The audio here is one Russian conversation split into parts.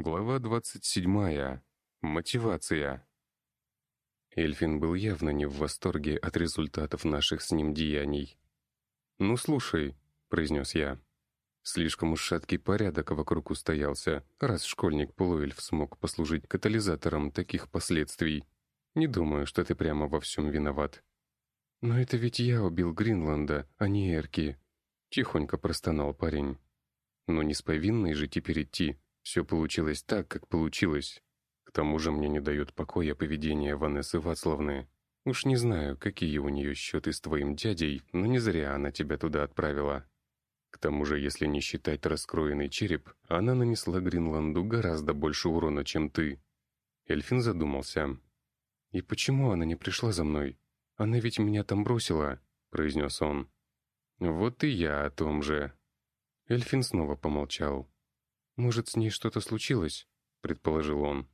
Глава 27. Мотивация. Эльфин был явно не в восторге от результатов наших с ним деяний. «Ну, слушай», — произнес я. Слишком уж шаткий порядок вокруг устоялся, раз школьник-полуэльф смог послужить катализатором таких последствий. Не думаю, что ты прямо во всем виноват. «Но это ведь я убил Гринланда, а не Эрки», — тихонько простонал парень. «Но не с повинной же теперь идти», все получилось так, как получилось. К тому же мне не дает покоя поведение Ванессы Вацлавны. Уж не знаю, какие у нее счеты с твоим дядей, но не зря она тебя туда отправила. К тому же, если не считать раскроенный череп, она нанесла Гринланду гораздо больше урона, чем ты. Эльфин задумался. «И почему она не пришла за мной? Она ведь меня там бросила», — произнес он. «Вот и я о том же». Эльфин снова помолчал. «Может, с ней что-то случилось?» — предположил он.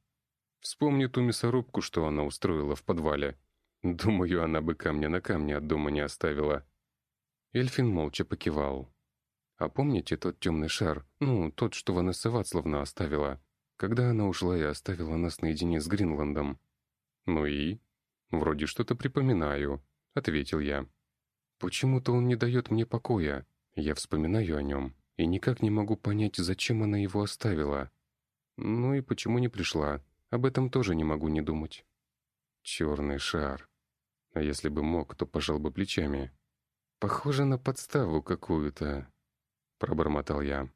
«Вспомни ту мясорубку, что она устроила в подвале. Думаю, она бы камня на камне от дома не оставила». Эльфин молча покивал. «А помните тот темный шар? Ну, тот, что Ванесса Вацлавна оставила, когда она ушла и оставила нас наедине с Гринландом?» «Ну и?» «Вроде что-то припоминаю», — ответил я. «Почему-то он не дает мне покоя. Я вспоминаю о нем, и никак не могу понять, зачем она его оставила. Ну и почему не пришла, об этом тоже не могу не думать. Черный шар. А если бы мог, то пожал бы плечами. Похоже на подставу какую-то, пробормотал я.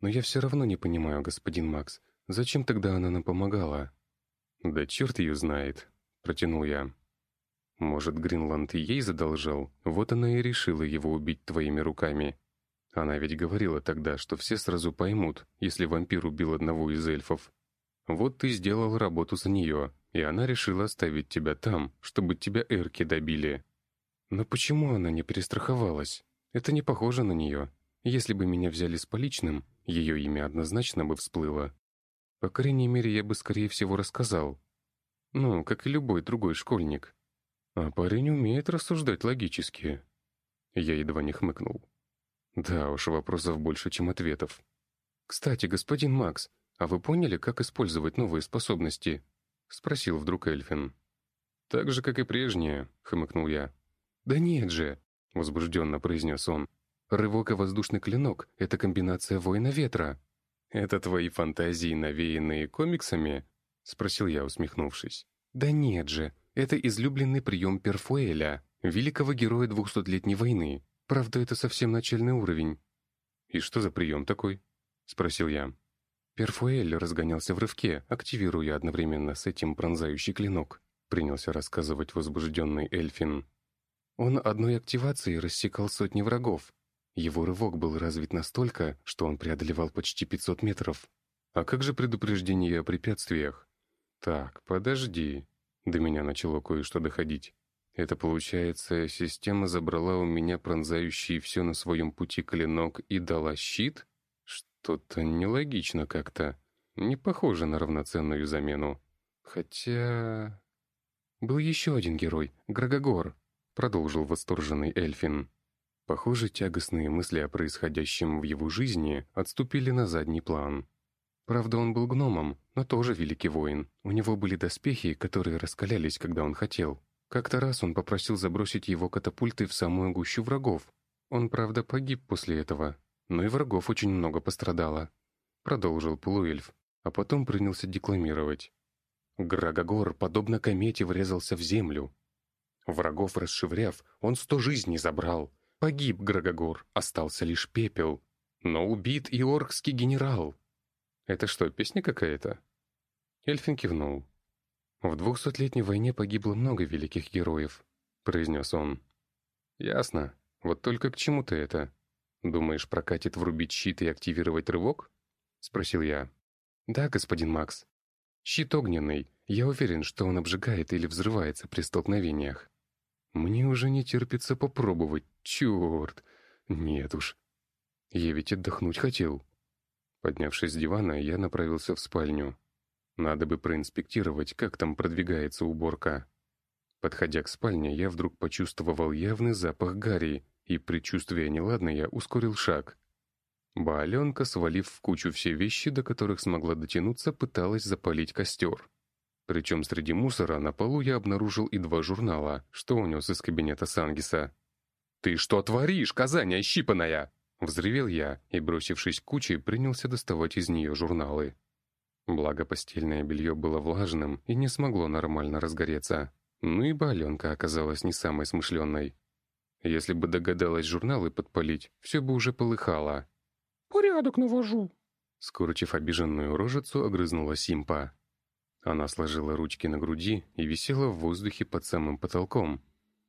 Но я все равно не понимаю, господин Макс, зачем тогда она нам помогала? Да черт ее знает, протянул я. Может, Гринланд ей задолжал, вот она и решила его убить твоими руками. Она ведь говорила тогда, что все сразу поймут, если вампир убил одного из эльфов. Вот ты сделал работу за нее, и она решила оставить тебя там, чтобы тебя эрки добили. Но почему она не перестраховалась? Это не похоже на нее. Если бы меня взяли с поличным, ее имя однозначно бы всплыло. По крайней мере, я бы, скорее всего, рассказал. Ну, как и любой другой школьник. А парень умеет рассуждать логически. Я едва не хмыкнул. Да уж, вопросов больше, чем ответов. «Кстати, господин Макс, а вы поняли, как использовать новые способности?» — спросил вдруг Эльфин. «Так же, как и прежние», — хмыкнул я. «Да нет же», — возбужденно произнес он. «Рывок и воздушный клинок — это комбинация воина ветра». «Это твои фантазии, навеянные комиксами?» — спросил я, усмехнувшись. «Да нет же, это излюбленный прием Перфуэля, великого героя двухсотлетней войны. Правда, это совсем начальный уровень. «И что за прием такой?» — спросил я. Перфуэль разгонялся в рывке, активируя одновременно с этим пронзающий клинок, принялся рассказывать возбужденный Эльфин. Он одной активацией рассекал сотни врагов. Его рывок был развит настолько, что он преодолевал почти 500 метров. А как же предупреждение о препятствиях? Так, подожди. До меня начало кое-что доходить. Это получается, система забрала у меня пронзающий все на своем пути клинок и дала щит? Что-то нелогично как-то. Не похоже на равноценную замену. Хотя... Был еще один герой, Грагогор, продолжил восторженный Эльфин. Похоже, тягостные мысли о происходящем в его жизни отступили на задний план. Правда, он был гномом, но тоже великий воин. У него были доспехи, которые раскалялись, когда он хотел. Как-то раз он попросил забросить его катапульты в самую гущу врагов. Он, правда, погиб после этого, но и врагов очень много пострадало. Продолжил полуэльф, а потом принялся декламировать. Грагогор, подобно комете, врезался в землю. Врагов расшевряв, он сто жизней забрал. Погиб Грагогор, остался лишь пепел. Но убит и оркский генерал. Это что, песня какая-то? Эльфин кивнул. «В двухсотлетней войне погибло много великих героев», — произнес он. «Ясно. Вот только к чему ты это? Думаешь, прокатит врубить щит и активировать рывок?» — спросил я. «Да, господин Макс. Щит огненный. Я уверен, что он обжигает или взрывается при столкновениях. Мне уже не терпится попробовать. Черт! Нет уж. Я ведь отдохнуть хотел». Поднявшись с дивана, я направился в спальню. Надо бы проинспектировать, как там продвигается уборка. Подходя к спальне, я вдруг почувствовал явный запах гари, и, предчувствуя неладное, ускорил шаг. Бааленка, свалив в кучу все вещи, до которых смогла дотянуться, пыталась запалить костер. Причем среди мусора на полу я обнаружил и два журнала, что унес из кабинета Сангиса. «Ты что творишь, Казань ощипанная?» Взревел я и, бросившись к куче, принялся доставать из нее журналы. Благо постельное белье было влажным и не смогло нормально разгореться. Ну и Баленка оказалась не самой смышленной. Если бы догадалась журналы подпалить, все бы уже полыхало. «Порядок навожу», — скорчив обиженную рожицу, огрызнула Симпа. Она сложила ручки на груди и висела в воздухе под самым потолком.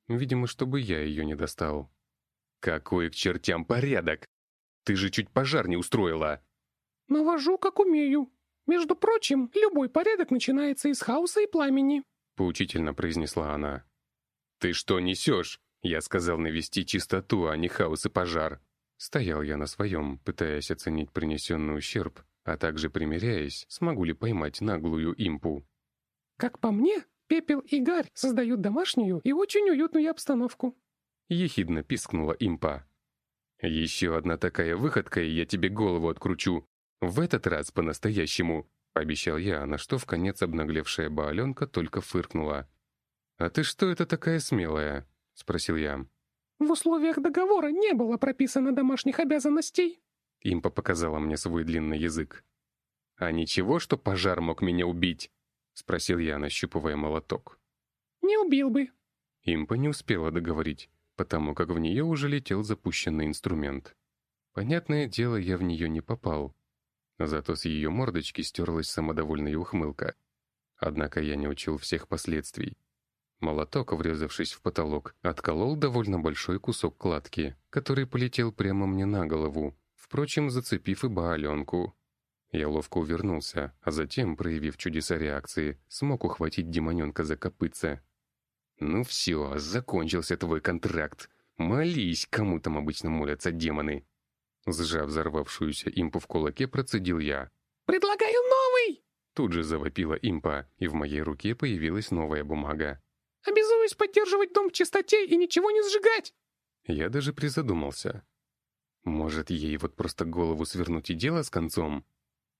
Видимо, чтобы я ее не достал. «Какой к чертям порядок? Ты же чуть пожар не устроила!» «Навожу, как умею. Между прочим, любой порядок начинается из хаоса и пламени», — поучительно произнесла она. «Ты что несешь? Я сказал навести чистоту, а не хаос и пожар». Стоял я на своем, пытаясь оценить принесенный ущерб, а также примеряясь, смогу ли поймать наглую импу. «Как по мне, пепел и гарь создают домашнюю и очень уютную обстановку», — ехидно пискнула импа. «Еще одна такая выходка, и я тебе голову откручу. В этот раз по-настоящему», — пообещал я, на что в конец обнаглевшая Бааленка только фыркнула. «А ты что это такая смелая?» — спросил я. «В условиях договора не было прописано домашних обязанностей», Импа показала мне свой длинный язык. «А ничего, что пожар мог меня убить?» — спросил я, нащупывая молоток. «Не убил бы». Импа не успела договорить, потому как в нее уже летел запущенный инструмент. Понятное дело, я в нее не попал. Зато с ее мордочки стерлась самодовольная ухмылка. Однако я не учил всех последствий. Молоток, врезавшись в потолок, отколол довольно большой кусок кладки, который полетел прямо мне на голову, впрочем, зацепив и Бааленку. Я ловко увернулся, а затем, проявив чудеса реакции, смог ухватить демоненка за копытце. «Ну все, закончился твой контракт. Молись, кому там обычно молятся демоны!» Сжав взорвавшуюся импу в кулаке, процедил я. «Предлагаю новый!» Тут же завопила импа, и в моей руке появилась новая бумага. «Обязуюсь поддерживать дом в чистоте и ничего не сжигать!» Я даже призадумался. Может, ей вот просто голову свернуть и дело с концом?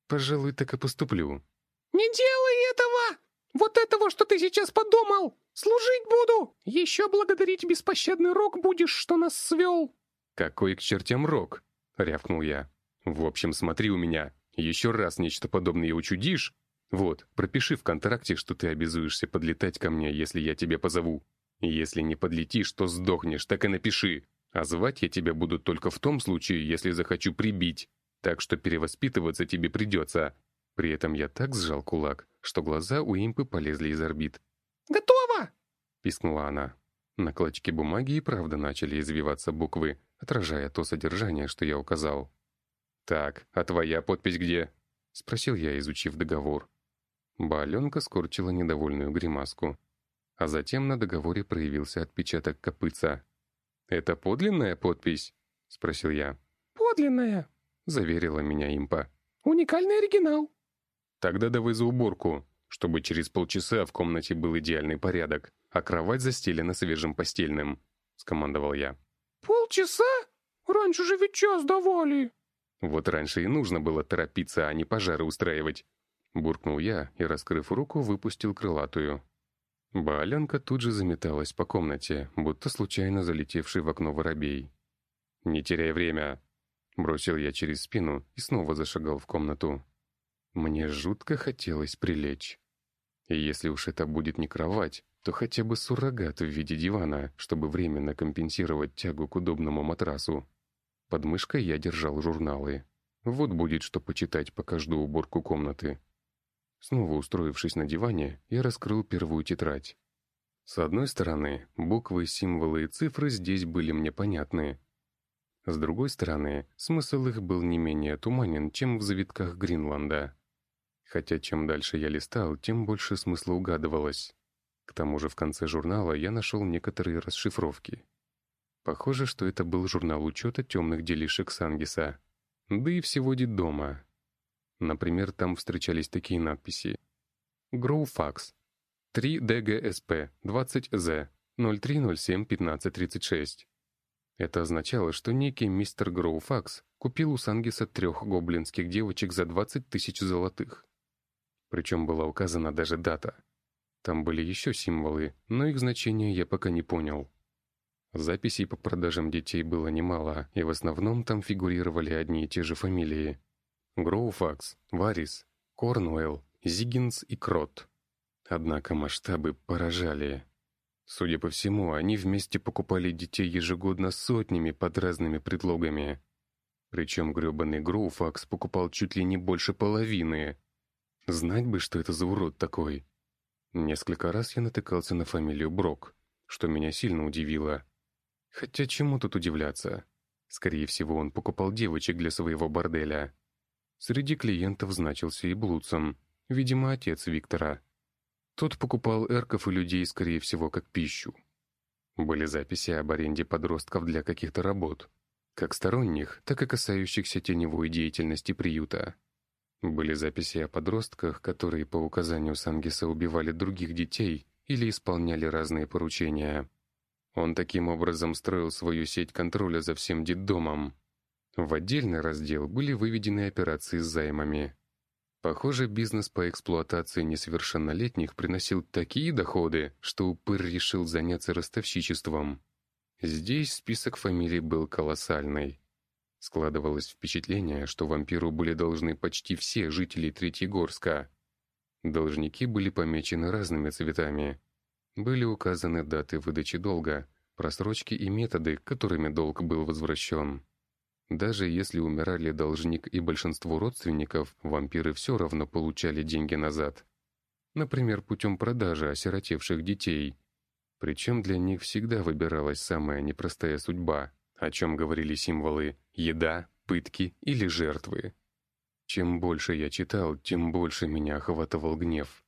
Пожалуй, так и поступлю. «Не делай этого! Вот этого, что ты сейчас подумал! Служить буду! Еще благодарить беспощадный рок будешь, что нас свел!» «Какой к чертям рок?» — рявкнул я. «В общем, смотри у меня. Еще раз нечто подобное учудишь. Вот, пропиши в контракте, что ты обязуешься подлетать ко мне, если я тебя позову. Если не подлетишь, то сдохнешь, так и напиши. А звать я тебя буду только в том случае, если захочу прибить. Так что перевоспитываться тебе придется. При этом я так сжал кулак, что глаза у импы полезли из орбит. «Готово!» — пискнула она. На клочке бумаги и правда начали извиваться буквы, отражая то содержание, что я указал. «Так, а твоя подпись где?» — спросил я, изучив договор. Баленка скорчила недовольную гримаску. А затем на договоре проявился отпечаток копытца. «Это подлинная подпись?» — спросил я. «Подлинная», — заверила меня импа. «Уникальный оригинал». «Тогда давай за уборку, чтобы через полчаса в комнате был идеальный порядок, а кровать застелена свежим постельным», — скомандовал я. «Полчаса? Раньше же ведь час давали». «Вот раньше и нужно было торопиться, а не пожары устраивать», — буркнул я и, раскрыв руку, выпустил крылатую. Бааленка тут же заметалась по комнате, будто случайно залетевший в окно воробей. «Не теряй время!» Бросил я через спину и снова зашагал в комнату. Мне жутко хотелось прилечь. И если уж это будет не кровать, то хотя бы суррогат в виде дивана, чтобы временно компенсировать тягу к удобному матрасу. Под мышкой я держал журналы. Вот будет что почитать, пока жду уборку комнаты. Снова устроившись на диване, я раскрыл первую тетрадь. С одной стороны, буквы, символы и цифры здесь были мне понятны. С другой стороны, смысл их был не менее туманен, чем в завитках Гринланда. Хотя чем дальше я листал, тем больше смысла угадывалось. К тому же в конце журнала я нашел некоторые расшифровки. Похоже, что это был журнал учета темных делишек Сангиса. Да и всего дома. Например, там встречались такие надписи. Гроуфакс. 3 ДГСП 20З 03071536. Это означало, что некий мистер Гроуфакс купил у Сангиса трех гоблинских девочек за 20 тысяч золотых. Причем была указана даже дата. Там были еще символы, но их значение я пока не понял. Записей по продажам детей было немало, и в основном там фигурировали одни и те же фамилии. Гроуфакс, Варис, Корнуэлл, Зиггинс и Крот. Однако масштабы поражали. Судя по всему, они вместе покупали детей ежегодно сотнями под разными предлогами. Причем гребаный Гроуфакс покупал чуть ли не больше половины. Знать бы, что это за урод такой. Несколько раз я натыкался на фамилию Брок, что меня сильно удивило. Хотя чему тут удивляться? Скорее всего, он покупал девочек для своего борделя. Среди клиентов значился и Блудсом, видимо, отец Виктора. Тот покупал эрков и людей, скорее всего, как пищу. Были записи об аренде подростков для каких-то работ, как сторонних, так и касающихся теневой деятельности приюта. Были записи о подростках, которые по указанию Сангиса убивали других детей или исполняли разные поручения. Он таким образом строил свою сеть контроля за всем детдомом. В отдельный раздел были выведены операции с займами. Похоже, бизнес по эксплуатации несовершеннолетних приносил такие доходы, что упырь решил заняться ростовщичеством. Здесь список фамилий был колоссальный. Складывалось впечатление, что вампиру были должны почти все жители Третьегорска. Должники были помечены разными цветами. Были указаны даты выдачи долга, просрочки и методы, которыми долг был возвращен. Даже если умирали должник и большинство родственников, вампиры все равно получали деньги назад. Например, путем продажи осиротевших детей. Причем для них всегда выбиралась самая непростая судьба, о чем говорили символы «еда», «пытки» или «жертвы». Чем больше я читал, тем больше меня охватывал гнев.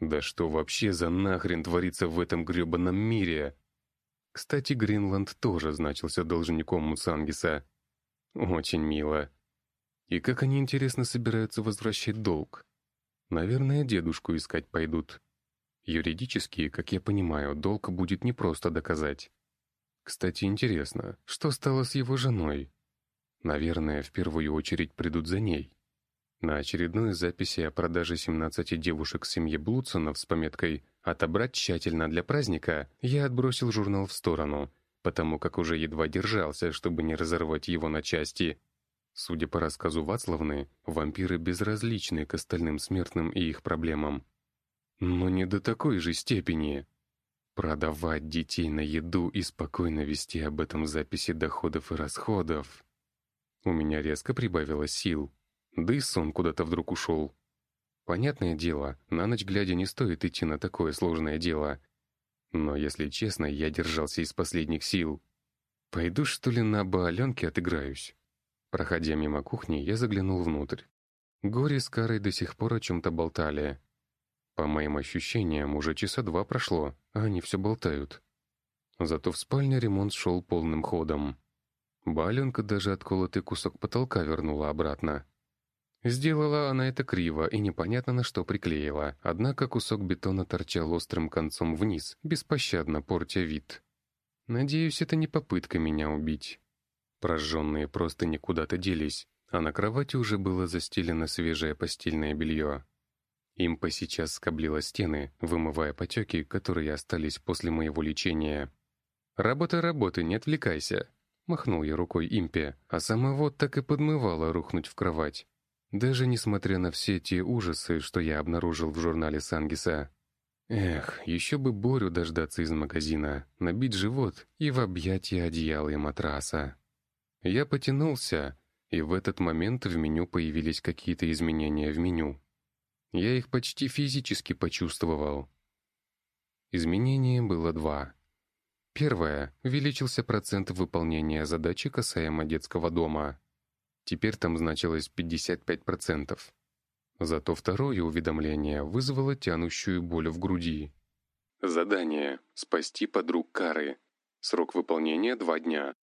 Да что вообще за нахрен творится в этом гребаном мире? Кстати, Гринланд тоже значился должником Мусангиса. Очень мило. И как они, интересно, собираются возвращать долг? Наверное, дедушку искать пойдут. Юридически, как я понимаю, долг будет непросто доказать. Кстати, интересно, что стало с его женой? Наверное, в первую очередь придут за ней. На очередной записи о продаже 17 девушек семьи Блудсонов с пометкой «Отобрать тщательно для праздника» я отбросил журнал в сторону — потому как уже едва держался, чтобы не разорвать его на части. Судя по рассказу Вацлавны, вампиры безразличны к остальным смертным и их проблемам. Но не до такой же степени. Продавать детей на еду и спокойно вести об этом записи доходов и расходов. У меня резко прибавилось сил. Да и сон куда-то вдруг ушел. Понятное дело, на ночь глядя не стоит идти на такое сложное дело, но, если честно, я держался из последних сил. Пойду, что ли, на Бааленке отыграюсь. Проходя мимо кухни, я заглянул внутрь. Горе с Карой до сих пор о чем-то болтали. По моим ощущениям, уже часа два прошло, а они все болтают. Зато в спальне ремонт шел полным ходом. Баленка даже отколотый кусок потолка вернула обратно. Сделала она это криво и непонятно на что приклеила, однако кусок бетона торчал острым концом вниз, беспощадно портя вид. Надеюсь, это не попытка меня убить. Прожженные просто никуда-то делись, а на кровати уже было застелено свежее постельное белье. Импа сейчас скоблила стены, вымывая потеки, которые остались после моего лечения. «Работа работы, не отвлекайся!» Махнул я рукой Импе, а сама вот так и подмывала рухнуть в кровать. Даже несмотря на все те ужасы, что я обнаружил в журнале Сангиса. Эх, еще бы Борю дождаться из магазина, набить живот и в объятия одеяла и матраса. Я потянулся, и в этот момент в меню появились какие-то изменения в меню. Я их почти физически почувствовал. Изменения было два. Первое — увеличился процент выполнения задачи касаемо детского дома. Теперь там значилось 55%. Зато второе уведомление вызвало тянущую боль в груди. Задание «Спасти подруг Кары». Срок выполнения — два дня.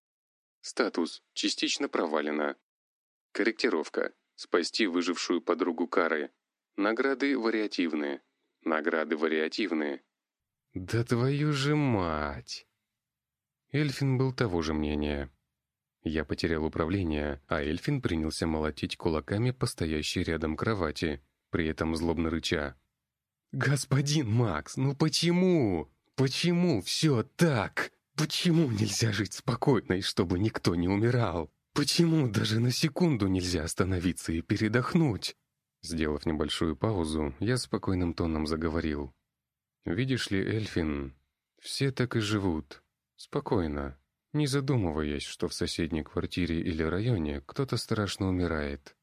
Статус «Частично провалено». Корректировка «Спасти выжившую подругу Кары». Награды вариативные. Награды вариативные. Да твою же мать! Эльфин был того же мнения. Я потерял управление, а Эльфин принялся молотить кулаками по стоящей рядом кровати, при этом злобно рыча. «Господин Макс, ну почему? Почему все так? Почему нельзя жить спокойно и чтобы никто не умирал? Почему даже на секунду нельзя остановиться и передохнуть?» Сделав небольшую паузу, я спокойным тоном заговорил. «Видишь ли, Эльфин, все так и живут. Спокойно, не задумываясь, что в соседней квартире или районе кто-то страшно умирает.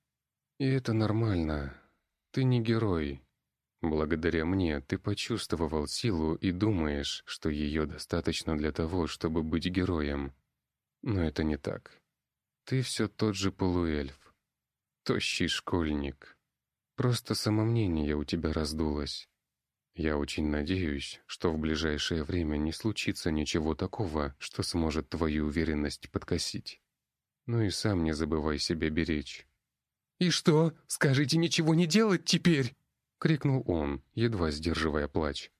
И это нормально. Ты не герой. Благодаря мне ты почувствовал силу и думаешь, что ее достаточно для того, чтобы быть героем. Но это не так. Ты все тот же полуэльф. Тощий школьник. Просто самомнение у тебя раздулось. Я очень надеюсь, что в ближайшее время не случится ничего такого, что сможет твою уверенность подкосить. Ну и сам не забывай себя беречь. «И что, скажите ничего не делать теперь?» — крикнул он, едва сдерживая плач.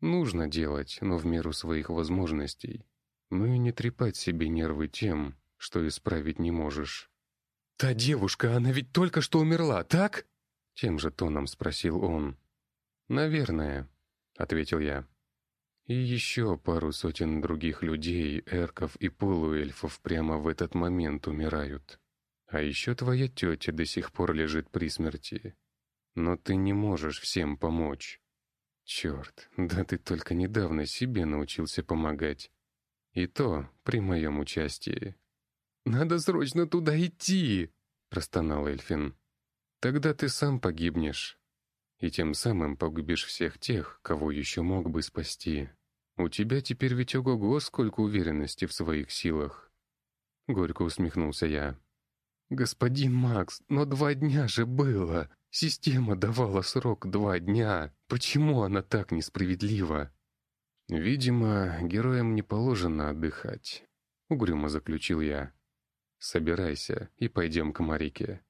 «Нужно делать, но в меру своих возможностей. Ну и не трепать себе нервы тем, что исправить не можешь». «Та девушка, она ведь только что умерла, так?» Тем же тоном спросил он. «Наверное», — ответил я. «И еще пару сотен других людей, эрков и полуэльфов прямо в этот момент умирают. А еще твоя тетя до сих пор лежит при смерти. Но ты не можешь всем помочь. Черт, да ты только недавно себе научился помогать. И то при моем участии». «Надо срочно туда идти!» — простонал Эльфин. «Тогда ты сам погибнешь», и тем самым погубишь всех тех, кого еще мог бы спасти. У тебя теперь ведь ого-го сколько уверенности в своих силах. Горько усмехнулся я. «Господин Макс, но два дня же было. Система давала срок два дня. Почему она так несправедлива?» «Видимо, героям не положено отдыхать», — угрюмо заключил я. «Собирайся и пойдем к Марике.